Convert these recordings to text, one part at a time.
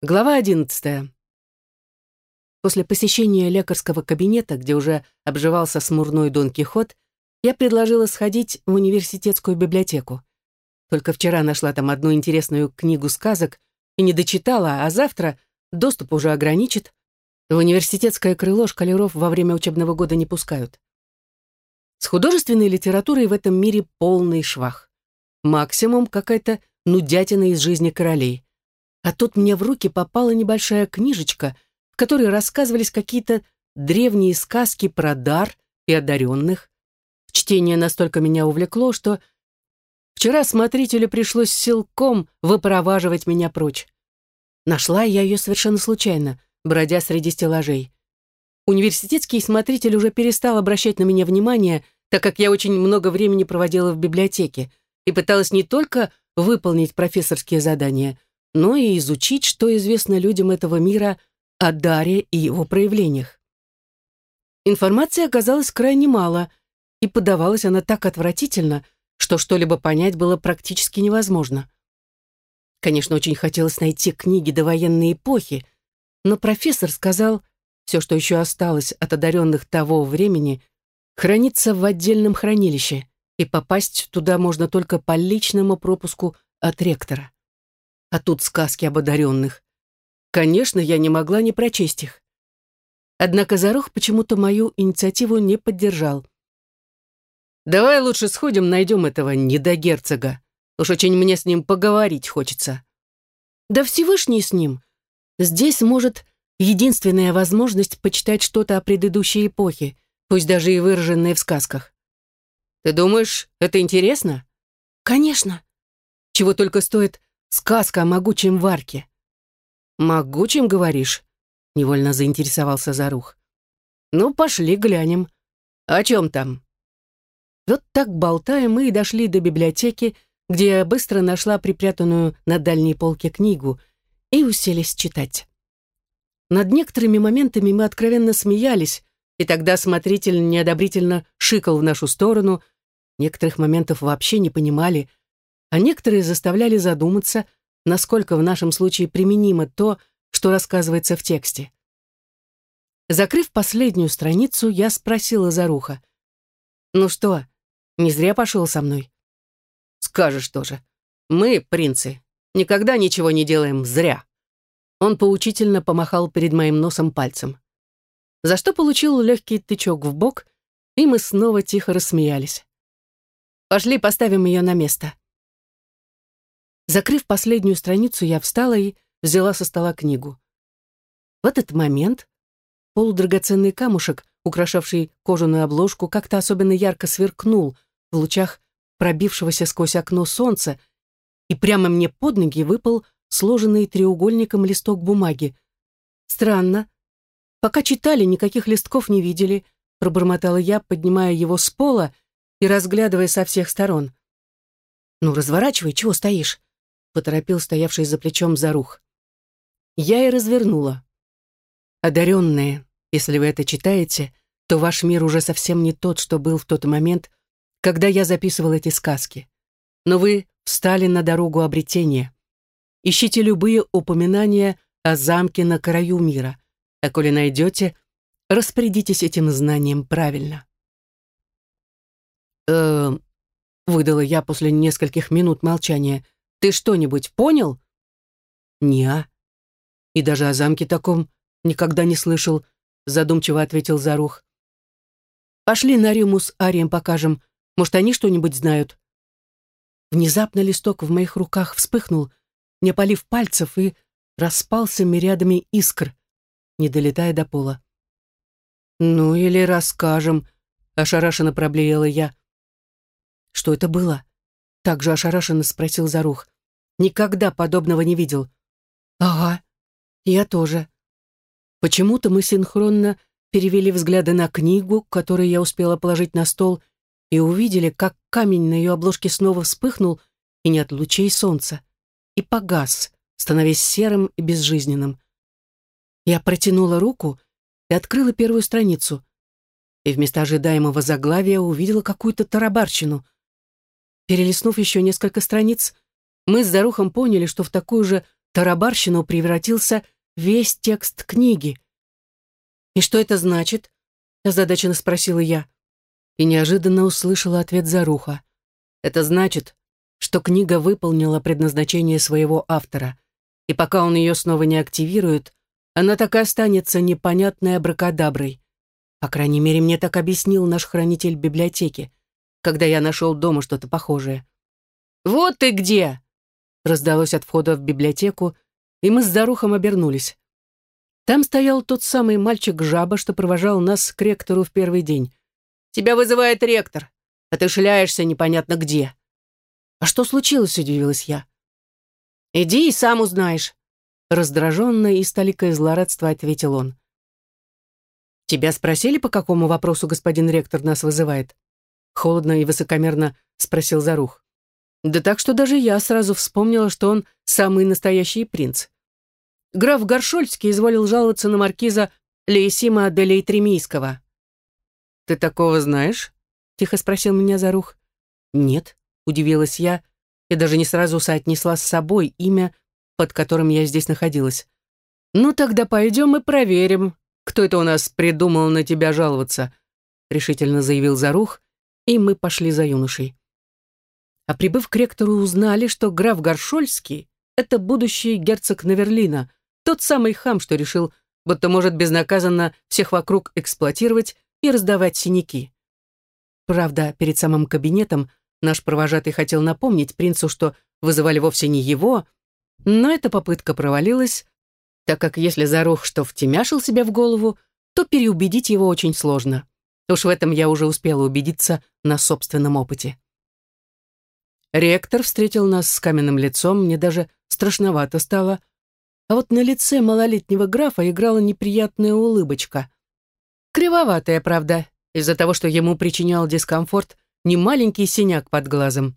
Глава одиннадцатая. После посещения лекарского кабинета, где уже обживался смурной Дон Кихот, я предложила сходить в университетскую библиотеку. Только вчера нашла там одну интересную книгу сказок и не дочитала, а завтра доступ уже ограничит. В университетское крыло шкалеров во время учебного года не пускают. С художественной литературой в этом мире полный швах. Максимум какая-то нудятина из жизни королей. А тут мне в руки попала небольшая книжечка, в которой рассказывались какие-то древние сказки про дар и одаренных. Чтение настолько меня увлекло, что вчера смотрителю пришлось силком выпроваживать меня прочь. Нашла я ее совершенно случайно, бродя среди стеллажей. Университетский смотритель уже перестал обращать на меня внимание, так как я очень много времени проводила в библиотеке и пыталась не только выполнить профессорские задания, но и изучить, что известно людям этого мира о даре и его проявлениях. Информации оказалось крайне мало, и подавалась она так отвратительно, что что-либо понять было практически невозможно. Конечно, очень хотелось найти книги довоенной эпохи, но профессор сказал, все, что еще осталось от одаренных того времени, хранится в отдельном хранилище, и попасть туда можно только по личному пропуску от ректора а тут сказки об одаренных. Конечно, я не могла не прочесть их. Однако Зарох почему-то мою инициативу не поддержал. «Давай лучше сходим, найдем этого недогерцога. Уж очень мне с ним поговорить хочется». «Да Всевышний с ним. Здесь, может, единственная возможность почитать что-то о предыдущей эпохе, пусть даже и выраженное в сказках». «Ты думаешь, это интересно?» «Конечно. Чего только стоит Сказка о могучем Варке». «Могучем, говоришь?» — невольно заинтересовался Зарух. «Ну, пошли глянем. О чем там?» Вот так болтая, мы и дошли до библиотеки, где я быстро нашла припрятанную на дальней полке книгу и уселись читать. Над некоторыми моментами мы откровенно смеялись, и тогда смотритель неодобрительно шикал в нашу сторону, некоторых моментов вообще не понимали, а некоторые заставляли задуматься, насколько в нашем случае применимо то, что рассказывается в тексте. Закрыв последнюю страницу, я спросила Заруха. «Ну что, не зря пошел со мной?» «Скажешь тоже. Мы, принцы, никогда ничего не делаем зря». Он поучительно помахал перед моим носом пальцем. За что получил легкий тычок в бок, и мы снова тихо рассмеялись. «Пошли поставим ее на место». Закрыв последнюю страницу, я встала и взяла со стола книгу. В этот момент полудрагоценный камушек, украшавший кожаную обложку, как-то особенно ярко сверкнул в лучах пробившегося сквозь окно солнца, и прямо мне под ноги выпал сложенный треугольником листок бумаги. Странно. Пока читали, никаких листков не видели, пробормотала я, поднимая его с пола и разглядывая со всех сторон. «Ну, разворачивай, чего стоишь?» Поторопил стоявший за плечом Зарух. Я и развернула. Одаренные, если вы это читаете, то ваш мир уже совсем не тот, что был в тот момент, когда я записывал эти сказки. Но вы встали на дорогу обретения. Ищите любые упоминания о замке на краю мира, а коли найдете, распорядитесь этим знанием правильно. э выдала я после нескольких минут молчания — ты что-нибудь понял? Неа. И даже о замке таком никогда не слышал, задумчиво ответил Зарух. Пошли на Риму с Арием покажем. Может, они что-нибудь знают. Внезапно листок в моих руках вспыхнул, не полив пальцев, и распался мириадами искр, не долетая до пола. «Ну или расскажем», — ошарашенно проблеяла я. «Что это было?» Также ошарашенно спросил Зарух. Никогда подобного не видел. Ага, я тоже. Почему-то мы синхронно перевели взгляды на книгу, которую я успела положить на стол, и увидели, как камень на ее обложке снова вспыхнул, и не от лучей солнца, и погас, становясь серым и безжизненным. Я протянула руку и открыла первую страницу, и вместо ожидаемого заглавия увидела какую-то тарабарщину — Перелистнув еще несколько страниц, мы с Зарухом поняли, что в такую же тарабарщину превратился весь текст книги. «И что это значит?» — озадаченно спросила я. И неожиданно услышала ответ Заруха. «Это значит, что книга выполнила предназначение своего автора, и пока он ее снова не активирует, она так и останется непонятной абракадаброй. По крайней мере, мне так объяснил наш хранитель библиотеки, когда я нашел дома что-то похожее. «Вот ты где!» раздалось от входа в библиотеку, и мы с Зарухом обернулись. Там стоял тот самый мальчик-жаба, что провожал нас к ректору в первый день. «Тебя вызывает ректор, а ты шляешься непонятно где». «А что случилось?» — удивилась я. «Иди и сам узнаешь», — раздраженно и с толикой злорадства ответил он. «Тебя спросили, по какому вопросу господин ректор нас вызывает?» Холодно и высокомерно спросил Зарух. Да так что даже я сразу вспомнила, что он самый настоящий принц. Граф Горшольский изволил жаловаться на маркиза Лейсима де Лейтремийского. «Ты такого знаешь?» — тихо спросил меня Зарух. «Нет», — удивилась я, и даже не сразу соотнесла с собой имя, под которым я здесь находилась. «Ну тогда пойдем и проверим, кто это у нас придумал на тебя жаловаться», — решительно заявил Зарух, и мы пошли за юношей. А прибыв к ректору, узнали, что граф Горшольский — это будущий герцог Наверлина, тот самый хам, что решил, будто может безнаказанно всех вокруг эксплуатировать и раздавать синяки. Правда, перед самым кабинетом наш провожатый хотел напомнить принцу, что вызывали вовсе не его, но эта попытка провалилась, так как если Зарух что втемяшил себя в голову, то переубедить его очень сложно. Уж в этом я уже успела убедиться на собственном опыте. Ректор встретил нас с каменным лицом, мне даже страшновато стало. А вот на лице малолетнего графа играла неприятная улыбочка. Кривоватая, правда, из-за того, что ему причинял дискомфорт немаленький синяк под глазом.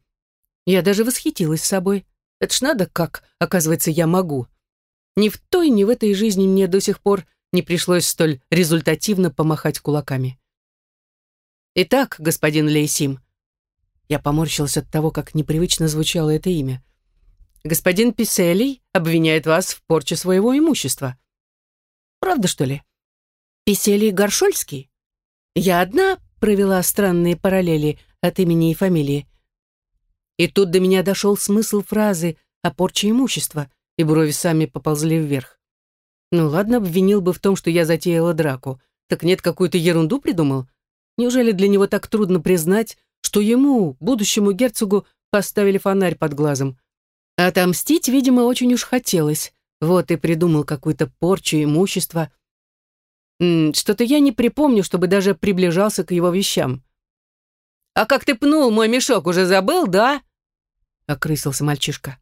Я даже восхитилась собой. Это ж надо как, оказывается, я могу. Ни в той, ни в этой жизни мне до сих пор не пришлось столь результативно помахать кулаками. «Итак, господин Лейсим», я поморщилась от того, как непривычно звучало это имя. «Господин Писелий обвиняет вас в порче своего имущества». «Правда, что ли?» «Писелий Горшольский?» «Я одна провела странные параллели от имени и фамилии». И тут до меня дошел смысл фразы о порче имущества, и брови сами поползли вверх. Ну ладно, обвинил бы в том, что я затеяла драку. Так нет, какую-то ерунду придумал? Неужели для него так трудно признать, что ему, будущему герцогу, поставили фонарь под глазом. Отомстить, видимо, очень уж хотелось. Вот и придумал какую-то порчу имущества. Что-то я не припомню, чтобы даже приближался к его вещам. «А как ты пнул мой мешок, уже забыл, да?» — окрысился мальчишка.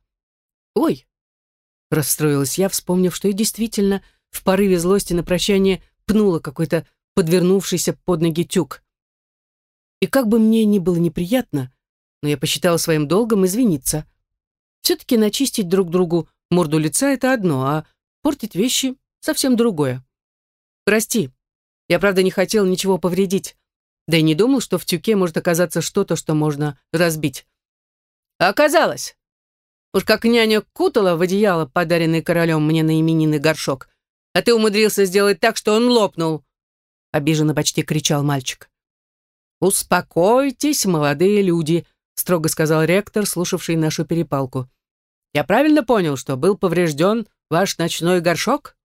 «Ой!» — расстроилась я, вспомнив, что и действительно в порыве злости на прощание пнула какой-то подвернувшийся под ноги тюк. И как бы мне ни было неприятно, но я посчитала своим долгом извиниться. Все-таки начистить друг другу морду лица — это одно, а портить вещи — совсем другое. Прости, я правда не хотел ничего повредить, да и не думал, что в тюке может оказаться что-то, что можно разбить. А оказалось. Уж как няня кутала в одеяло, подаренный королем мне на именины горшок, а ты умудрился сделать так, что он лопнул. Обиженно почти кричал мальчик. «Успокойтесь, молодые люди», — строго сказал ректор, слушавший нашу перепалку. «Я правильно понял, что был поврежден ваш ночной горшок?»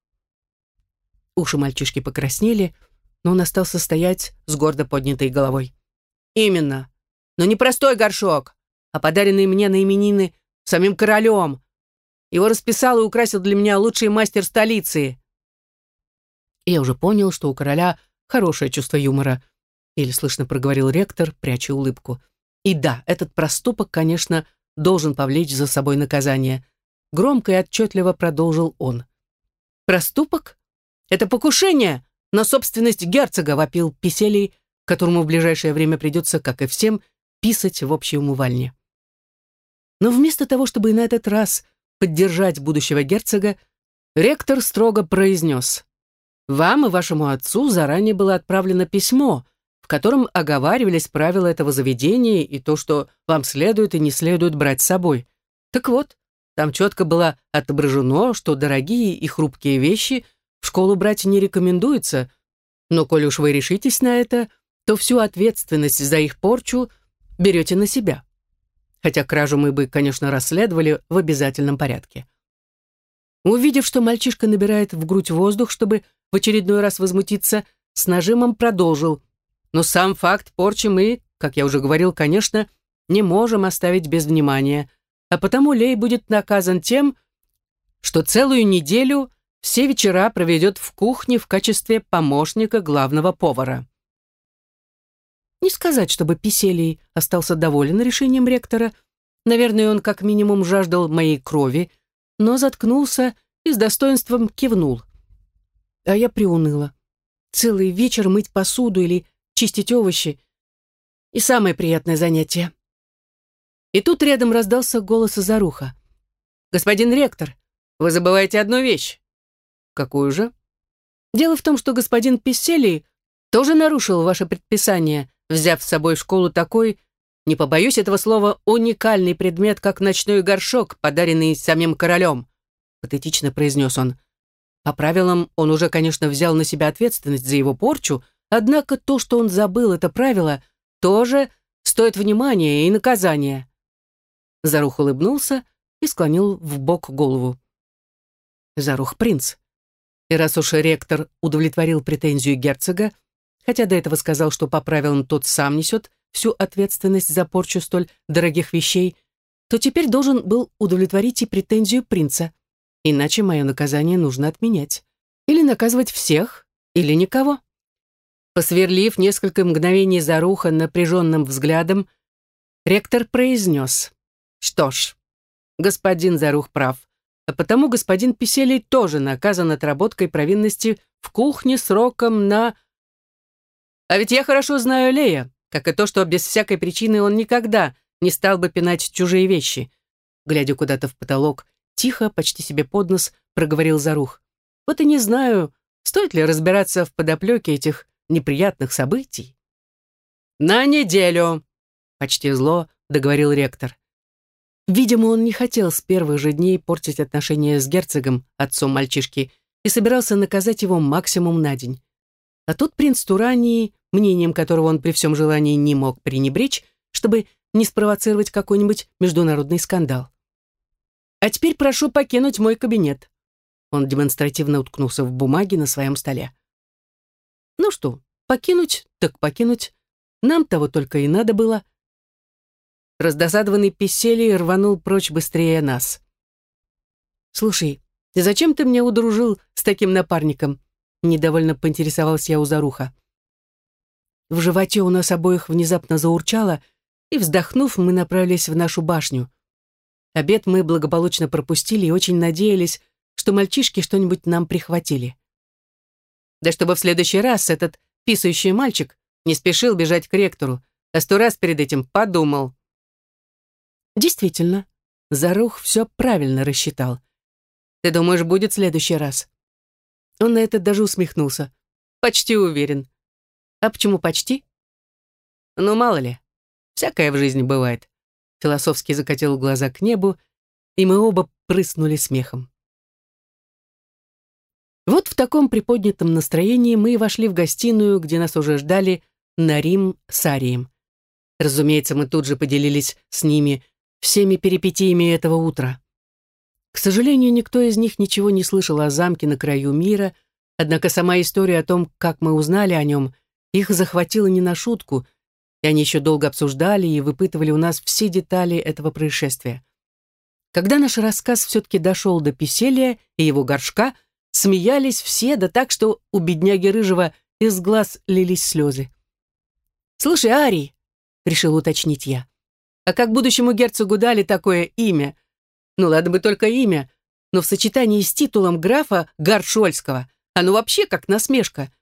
Уши мальчишки покраснели, но он остался стоять с гордо поднятой головой. «Именно. Но не простой горшок, а подаренный мне на именины самим королем. Его расписал и украсил для меня лучший мастер столицы». Я уже понял, что у короля хорошее чувство юмора — еле слышно проговорил ректор, пряча улыбку. И да, этот проступок, конечно, должен повлечь за собой наказание. Громко и отчетливо продолжил он. Проступок? Это покушение на собственность герцога, вопил Писелий, которому в ближайшее время придется, как и всем, писать в общей умывальне. Но вместо того, чтобы и на этот раз поддержать будущего герцога, ректор строго произнес. «Вам и вашему отцу заранее было отправлено письмо, в котором оговаривались правила этого заведения и то, что вам следует и не следует брать с собой. Так вот, Там четко было отображено, что дорогие и хрупкие вещи в школу брать не рекомендуется, но коль уж вы решитесь на это, то всю ответственность за их порчу берете на себя. Хотя кражу мы бы, конечно, расследовали в обязательном порядке. Увидев, что мальчишка набирает в грудь воздух, чтобы в очередной раз возмутиться, с нажимом продолжил. Но сам факт порчи мы, как я уже говорил, конечно, не можем оставить без внимания, а потому Лей будет наказан тем, что целую неделю все вечера проведет в кухне в качестве помощника главного повара. Не сказать, чтобы Писелий остался доволен решением ректора. Наверное, он как минимум жаждал моей крови, но заткнулся и с достоинством кивнул. А я приуныла. Целый вечер мыть посуду или чистить овощи. И самое приятное занятие. И тут рядом раздался голос Заруха. «Господин ректор, вы забываете одну вещь». «Какую же?» «Дело в том, что господин Писселий тоже нарушил ваше предписание, взяв с собой в школу такой, не побоюсь этого слова, уникальный предмет, как ночной горшок, подаренный самим королем», патетично произнес он. По правилам, он уже, конечно, взял на себя ответственность за его порчу, однако то, что он забыл это правило, тоже стоит внимания и наказания. Зарух улыбнулся и склонил в бок голову. Зарух принц. И раз уж ректор удовлетворил претензию герцога, хотя до этого сказал, что по правилам тот сам несет всю ответственность за порчу столь дорогих вещей, то теперь должен был удовлетворить и претензию принца. Иначе мое наказание нужно отменять. Или наказывать всех, или никого. Посверлив несколько мгновений Заруха напряженным взглядом, ректор произнес. Что ж, господин Зарух прав, а потому господин Писелей тоже наказан отработкой провинности в кухне сроком на... А ведь я хорошо знаю Лея, как и то, что без всякой причины он никогда не стал бы пинать чужие вещи. Глядя куда-то в потолок, тихо, почти себе под нос, проговорил Зарух. Вот и не знаю, стоит ли разбираться в подоплеке этих неприятных событий. «На неделю!» — почти зло договорил ректор. Видимо, он не хотел с первых же дней портить отношения с герцогом, отцом мальчишки, и собирался наказать его максимум на день. А тут принц Турании, мнением которого он при всем желании не мог пренебречь, чтобы не спровоцировать какой-нибудь международный скандал. «А теперь прошу покинуть мой кабинет». Он демонстративно уткнулся в бумаги на своем столе. «Ну что, покинуть, так покинуть. Нам того только и надо было». Раздосадованный Писелий рванул прочь быстрее нас. «Слушай, зачем ты меня удружил с таким напарником?» Недовольно поинтересовалась я у Заруха. В животе у нас обоих внезапно заурчало, и, вздохнув, мы направились в нашу башню. Обед мы благополучно пропустили и очень надеялись, что мальчишки что-нибудь нам прихватили. Да чтобы в следующий раз этот писающий мальчик не спешил бежать к ректору, а сто раз перед этим подумал. Действительно, Зарух все правильно рассчитал. Ты думаешь, будет следующий раз? Он на это даже усмехнулся. Почти уверен. А почему почти? Ну, мало ли. Всякое в жизни бывает. Философски закатил глаза к небу, и мы оба прыснули смехом. Вот в таком приподнятом настроении мы вошли в гостиную, где нас уже ждали Нарим с Арием. Разумеется, мы тут же поделились с ними всеми перипетиями этого утра. К сожалению, никто из них ничего не слышал о замке на краю мира, однако сама история о том, как мы узнали о нем, их захватила не на шутку, и они еще долго обсуждали и выпытывали у нас все детали этого происшествия. Когда наш рассказ все-таки дошел до Писелия и его горшка, смеялись все, да так, что у бедняги Рыжего из глаз лились слезы. «Слушай, Арий», — решил уточнить я, а как будущему герцогу дали такое имя? Ну ладно бы только имя, но в сочетании с титулом графа Гаршольского оно вообще как насмешка.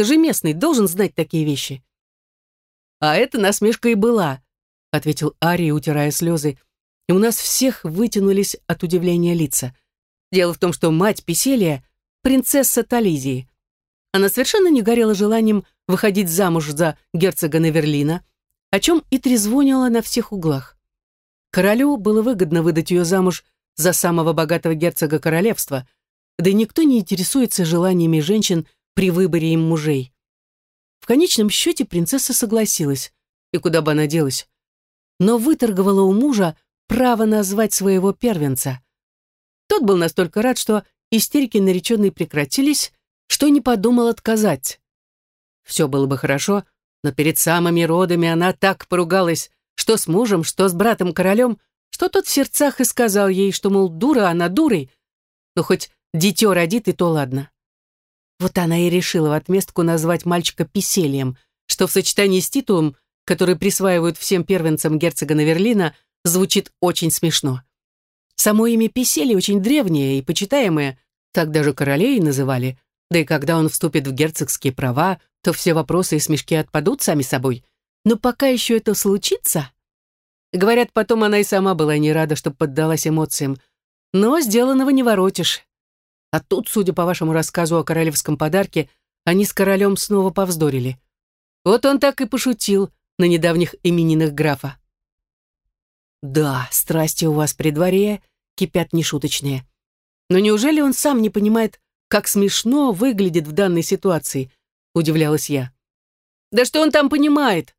Ты же местный, должен знать такие вещи. А это насмешка и была, ответил Арий, утирая слезы, и у нас всех вытянулись от удивления лица. Дело в том, что мать Писелия — принцесса Тализии. Она совершенно не горела желанием выходить замуж за герцога Неверлина, о чем и трезвонила на всех углах. Королю было выгодно выдать ее замуж за самого богатого герцога королевства, да никто не интересуется желаниями женщин при выборе им мужей. В конечном счете принцесса согласилась, и куда бы она делась, но выторговала у мужа право назвать своего первенца. Тот был настолько рад, что истерики нареченной прекратились, что не подумал отказать. Все было бы хорошо, но перед самыми родами она так поругалась, что с мужем, что с братом-королем, что тот в сердцах и сказал ей, что, мол, дура она дурой, но хоть дитё родит, и то ладно. Вот она и решила в отместку назвать мальчика Писельем, что в сочетании с титулом, который присваивают всем первенцам герцога Наверлина, звучит очень смешно. Само имя Писели очень древнее и почитаемое, так даже королей называли, да и когда он вступит в герцогские права, то все вопросы и смешки отпадут сами собой. Но пока еще это случится... Говорят, потом она и сама была не рада, что поддалась эмоциям. Но сделанного не воротишь. А тут, судя по вашему рассказу о королевском подарке, они с королем снова повздорили. Вот он так и пошутил на недавних именинах графа. Да, страсти у вас при дворе кипят нешуточные. Но неужели он сам не понимает, как смешно выглядит в данной ситуации, удивлялась я. Да что он там понимает?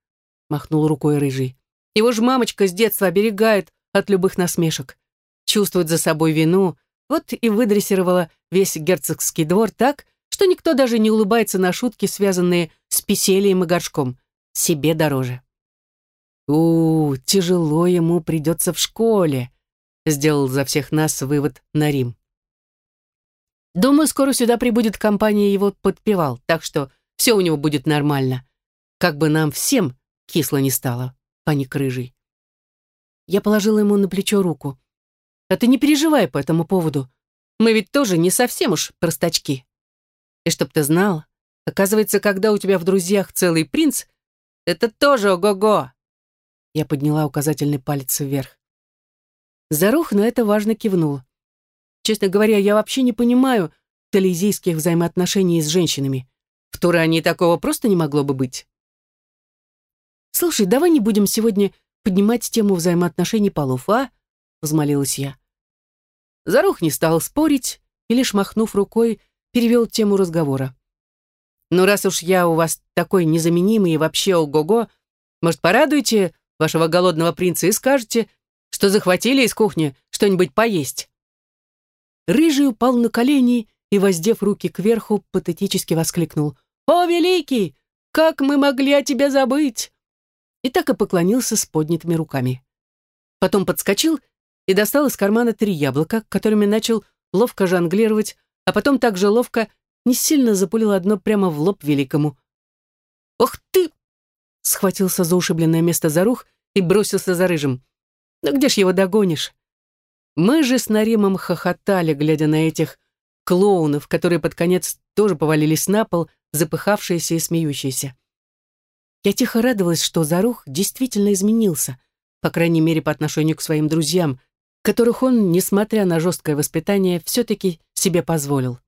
махнул рукой рыжий. Его же мамочка с детства оберегает от любых насмешек. Чувствует за собой вину, вот и выдрессировала весь герцогский двор так, что никто даже не улыбается на шутки, связанные с писельем и горшком. Себе дороже. у, -у тяжело ему придется в школе», — сделал за всех нас вывод на Рим. Думаю, скоро сюда прибудет компания его подпевал, так что все у него будет нормально. Как бы нам всем кисло не стало, паник рыжий. Я положила ему на плечо руку. А ты не переживай по этому поводу. Мы ведь тоже не совсем уж простачки. И чтоб ты знал, оказывается, когда у тебя в друзьях целый принц, это тоже ого-го. Я подняла указательный палец вверх. Зарух на это важно кивнул. Честно говоря, я вообще не понимаю тализийских взаимоотношений с женщинами. В Туране такого просто не могло бы быть. «Слушай, давай не будем сегодня поднимать тему взаимоотношений полов, а?» — взмолилась я. Зарух не стал спорить и, лишь махнув рукой, перевел тему разговора. «Ну, раз уж я у вас такой незаменимый и вообще ого-го, может, порадуете вашего голодного принца и скажете, что захватили из кухни что-нибудь поесть?» Рыжий упал на колени и, воздев руки кверху, патетически воскликнул. «О, великий! Как мы могли о тебе забыть!» И так и поклонился с поднятыми руками. Потом подскочил и достал из кармана три яблока, которыми начал ловко жонглировать, а потом также ловко не сильно запулил одно прямо в лоб великому. «Ох ты!» — схватился за ушибленное место за рух и бросился за рыжим. «Ну где ж его догонишь?» Мы же с Наримом хохотали, глядя на этих клоунов, которые под конец тоже повалились на пол, запыхавшиеся и смеющиеся. Я тихо радовалась, что Зарух действительно изменился, по крайней мере, по отношению к своим друзьям, которых он, несмотря на жесткое воспитание, все-таки себе позволил.